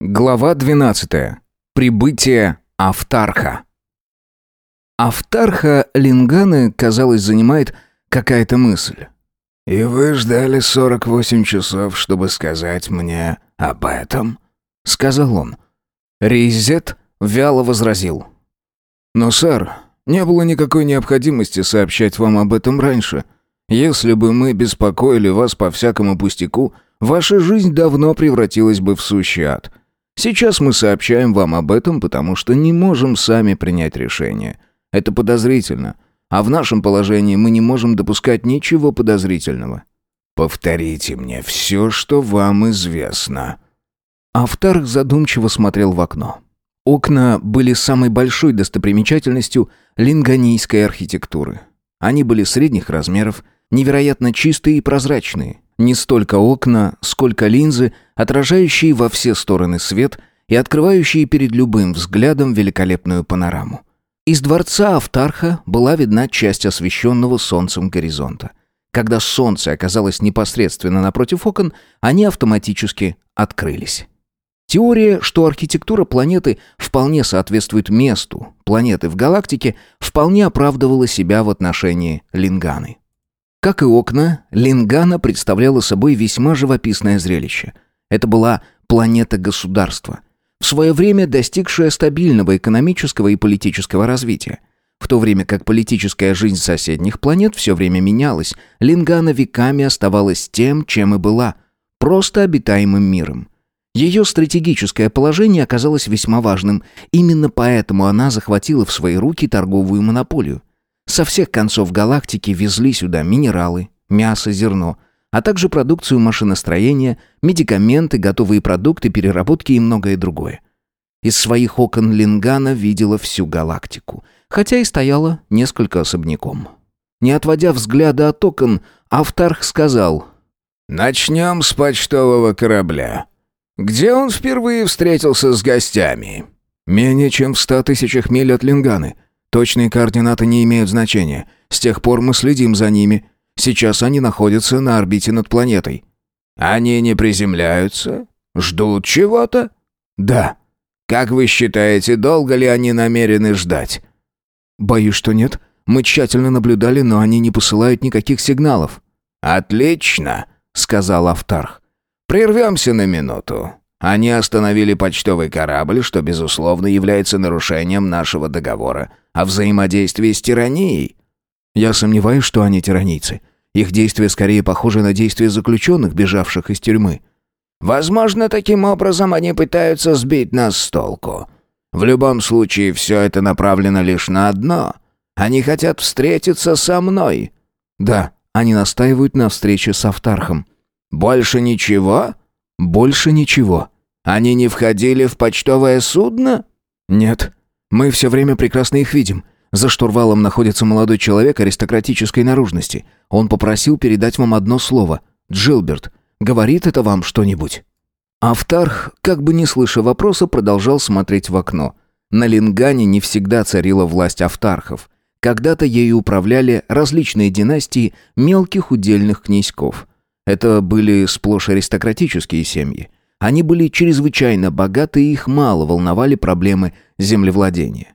Глава 12. Прибытие Автарха. Автарха Линганы, казалось, занимает какая-то мысль. «И вы ждали 48 часов, чтобы сказать мне об этом?» — сказал он. Рейзет вяло возразил. «Но, сэр, не было никакой необходимости сообщать вам об этом раньше. Если бы мы беспокоили вас по всякому пустяку, ваша жизнь давно превратилась бы в сущий ад». Сейчас мы сообщаем вам об этом, потому что не можем сами принять решение. Это подозрительно. А в нашем положении мы не можем допускать ничего подозрительного. Повторите мне все, что вам известно». Автарх задумчиво смотрел в окно. Окна были самой большой достопримечательностью линганийской архитектуры. Они были средних размеров, невероятно чистые и прозрачные. Не столько окна, сколько линзы, отражающие во все стороны свет и открывающие перед любым взглядом великолепную панораму. Из дворца Автарха была видна часть освещенного солнцем горизонта. Когда солнце оказалось непосредственно напротив окон, они автоматически открылись. Теория, что архитектура планеты вполне соответствует месту планеты в галактике, вполне оправдывала себя в отношении Линганы. Как и окна, Лингана представляла собой весьма живописное зрелище. Это была планета-государство, в свое время достигшая стабильного экономического и политического развития. В то время как политическая жизнь соседних планет все время менялась, Лингана веками оставалась тем, чем и была – просто обитаемым миром. Ее стратегическое положение оказалось весьма важным, именно поэтому она захватила в свои руки торговую монополию. Со всех концов галактики везли сюда минералы, мясо, зерно, а также продукцию машиностроения, медикаменты, готовые продукты, переработки и многое другое. Из своих окон Лингана видела всю галактику, хотя и стояла несколько особняком. Не отводя взгляда от окон, Автарх сказал «Начнем с почтового корабля. Где он впервые встретился с гостями?» «Менее чем в ста тысячах миль от Линганы», Точные координаты не имеют значения. С тех пор мы следим за ними. Сейчас они находятся на орбите над планетой. Они не приземляются? Ждут чего-то? Да. Как вы считаете, долго ли они намерены ждать? Боюсь, что нет. Мы тщательно наблюдали, но они не посылают никаких сигналов. Отлично, сказал Автарх. Прервемся на минуту. Они остановили почтовый корабль, что, безусловно, является нарушением нашего договора о взаимодействии с тиранией. Я сомневаюсь, что они тиранийцы. Их действия скорее похожи на действия заключенных, бежавших из тюрьмы. Возможно, таким образом они пытаются сбить нас с толку. В любом случае, все это направлено лишь на одно. Они хотят встретиться со мной. Да, они настаивают на встрече с Автархом. Больше ничего? Больше ничего. Они не входили в почтовое судно? Нет. Мы все время прекрасно их видим. За штурвалом находится молодой человек аристократической наружности. Он попросил передать вам одно слово. Джилберт. Говорит это вам что-нибудь?» Автарх, как бы не слыша вопроса, продолжал смотреть в окно. На Лингане не всегда царила власть автархов. Когда-то ею управляли различные династии мелких удельных князьков. Это были сплошь аристократические семьи. Они были чрезвычайно богаты и их мало волновали проблемы землевладения.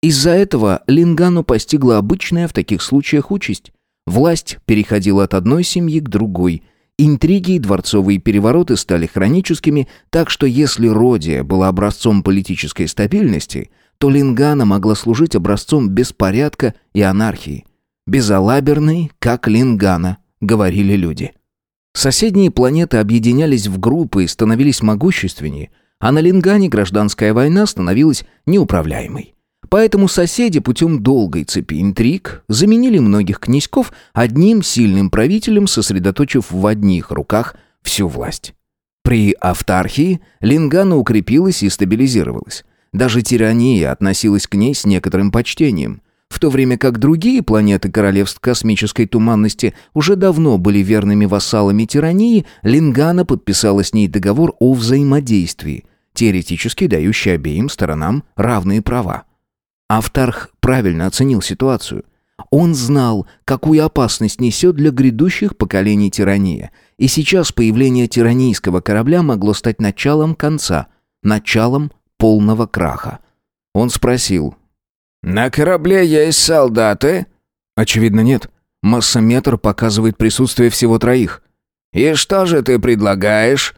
Из-за этого Лингану постигла обычная в таких случаях участь. Власть переходила от одной семьи к другой. Интриги и дворцовые перевороты стали хроническими, так что если Родия была образцом политической стабильности, то Лингана могла служить образцом беспорядка и анархии. «Безалаберный, как Лингана», — говорили люди. Соседние планеты объединялись в группы и становились могущественнее, а на Лингане гражданская война становилась неуправляемой. Поэтому соседи путем долгой цепи интриг заменили многих князьков одним сильным правителем, сосредоточив в одних руках всю власть. При автархии Лингана укрепилась и стабилизировалась. Даже тирания относилась к ней с некоторым почтением в то время как другие планеты королевств космической туманности уже давно были верными вассалами тирании, Лингана подписала с ней договор о взаимодействии, теоретически дающий обеим сторонам равные права. Автарх правильно оценил ситуацию. Он знал, какую опасность несет для грядущих поколений тирания, и сейчас появление тиранийского корабля могло стать началом конца началом полного краха. Он спросил. «На корабле есть солдаты?» «Очевидно, нет. Массометр показывает присутствие всего троих». «И что же ты предлагаешь?»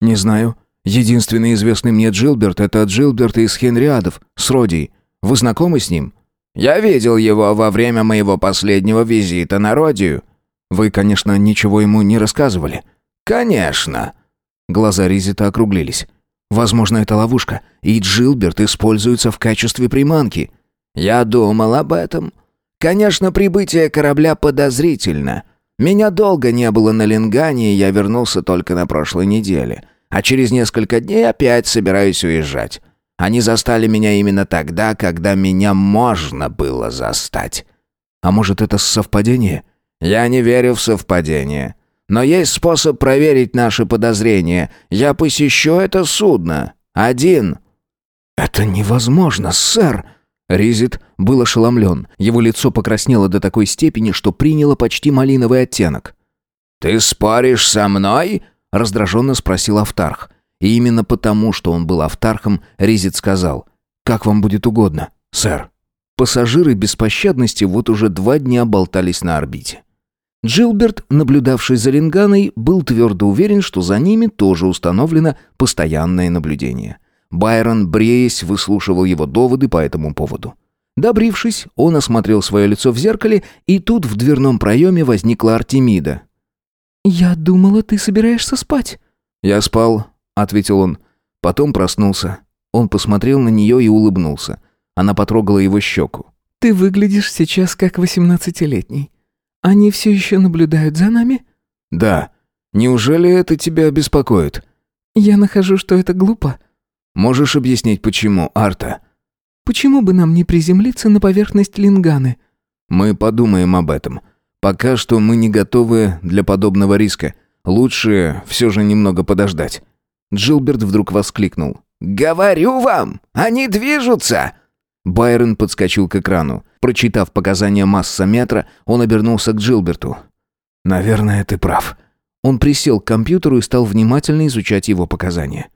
«Не знаю. Единственный известный мне Джилберт — это Джилберт из Хенриадов, с Родией. Вы знакомы с ним?» «Я видел его во время моего последнего визита на Родию». «Вы, конечно, ничего ему не рассказывали?» «Конечно». Глаза Ризита округлились. «Возможно, это ловушка, и Джилберт используется в качестве приманки». «Я думал об этом. Конечно, прибытие корабля подозрительно. Меня долго не было на Лингане, и я вернулся только на прошлой неделе. А через несколько дней опять собираюсь уезжать. Они застали меня именно тогда, когда меня можно было застать. А может, это совпадение? Я не верю в совпадение. Но есть способ проверить наши подозрения. Я посещу это судно. Один. Это невозможно, сэр. Ризит был ошеломлен. Его лицо покраснело до такой степени, что приняло почти малиновый оттенок. «Ты споришь со мной?» — раздраженно спросил Автарх. И именно потому, что он был Автархом, Ризит сказал, «Как вам будет угодно, сэр». Пассажиры беспощадности вот уже два дня болтались на орбите. Джилберт, наблюдавший за Линганой, был твердо уверен, что за ними тоже установлено постоянное наблюдение. Байрон, бреясь, выслушивал его доводы по этому поводу. Добрившись, он осмотрел свое лицо в зеркале, и тут в дверном проеме возникла Артемида. «Я думала, ты собираешься спать». «Я спал», — ответил он. Потом проснулся. Он посмотрел на нее и улыбнулся. Она потрогала его щеку. «Ты выглядишь сейчас как восемнадцатилетний. Они все еще наблюдают за нами?» «Да. Неужели это тебя беспокоит?» «Я нахожу, что это глупо». «Можешь объяснить, почему, Арта?» «Почему бы нам не приземлиться на поверхность Линганы?» «Мы подумаем об этом. Пока что мы не готовы для подобного риска. Лучше все же немного подождать». Джилберт вдруг воскликнул. «Говорю вам, они движутся!» Байрон подскочил к экрану. Прочитав показания массометра, он обернулся к Джилберту. «Наверное, ты прав». Он присел к компьютеру и стал внимательно изучать его показания.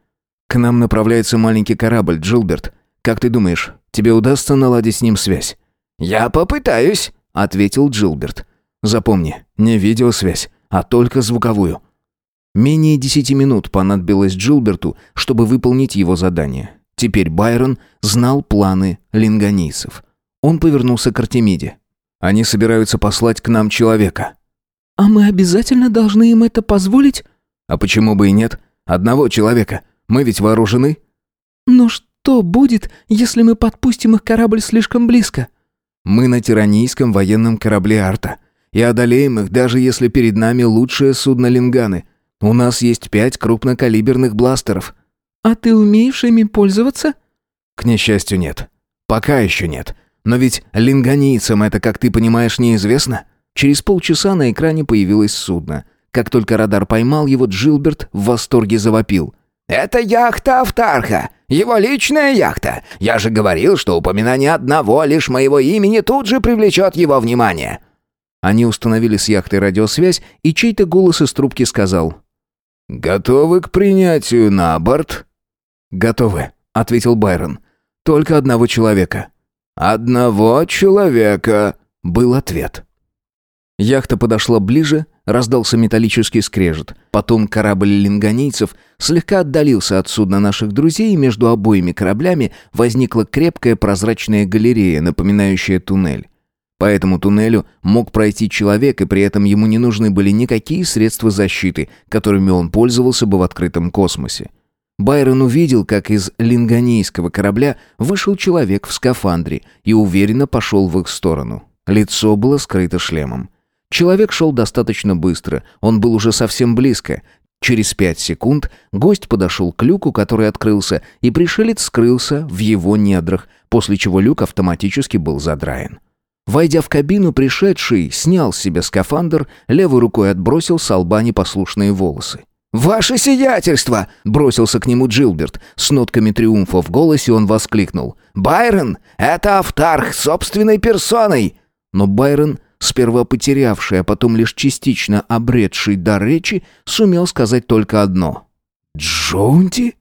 «К нам направляется маленький корабль, Джилберт. Как ты думаешь, тебе удастся наладить с ним связь?» «Я попытаюсь», — ответил Джилберт. «Запомни, не видеосвязь, а только звуковую. Менее десяти минут понадобилось Джилберту, чтобы выполнить его задание. Теперь Байрон знал планы линганийцев. Он повернулся к Артемиде. «Они собираются послать к нам человека». «А мы обязательно должны им это позволить?» «А почему бы и нет? Одного человека. Мы ведь вооружены». «Но что будет, если мы подпустим их корабль слишком близко?» «Мы на тиранийском военном корабле Арта. И одолеем их, даже если перед нами лучшее судно Линганы. У нас есть пять крупнокалиберных бластеров». «А ты умеешь ими пользоваться?» «К несчастью, нет. Пока еще нет. Но ведь линганийцам это, как ты понимаешь, неизвестно». Через полчаса на экране появилось судно. Как только радар поймал его, Джилберт в восторге завопил. «Это яхта Автарха! Его личная яхта! Я же говорил, что упоминание одного лишь моего имени тут же привлечет его внимание!» Они установили с яхтой радиосвязь, и чей-то голос из трубки сказал «Готовы к принятию на борт?» «Готовы», — ответил Байрон. «Только одного человека». «Одного человека», — был ответ. Яхта подошла ближе, раздался металлический скрежет. Потом корабль линганийцев слегка отдалился от судна наших друзей, и между обоими кораблями возникла крепкая прозрачная галерея, напоминающая туннель. По этому туннелю мог пройти человек, и при этом ему не нужны были никакие средства защиты, которыми он пользовался бы в открытом космосе. Байрон увидел, как из линганейского корабля вышел человек в скафандре и уверенно пошел в их сторону. Лицо было скрыто шлемом. Человек шел достаточно быстро, он был уже совсем близко. Через пять секунд гость подошел к люку, который открылся, и пришелец скрылся в его недрах, после чего люк автоматически был задраен. Войдя в кабину, пришедший снял с себя скафандр, левой рукой отбросил с лба непослушные волосы. «Ваше сиятельство!» — бросился к нему Джилберт. С нотками триумфа в голосе он воскликнул. «Байрон, это Автарх собственной персоной!» Но Байрон, сперва потерявший, а потом лишь частично обретший дар речи, сумел сказать только одно. «Джоунти?»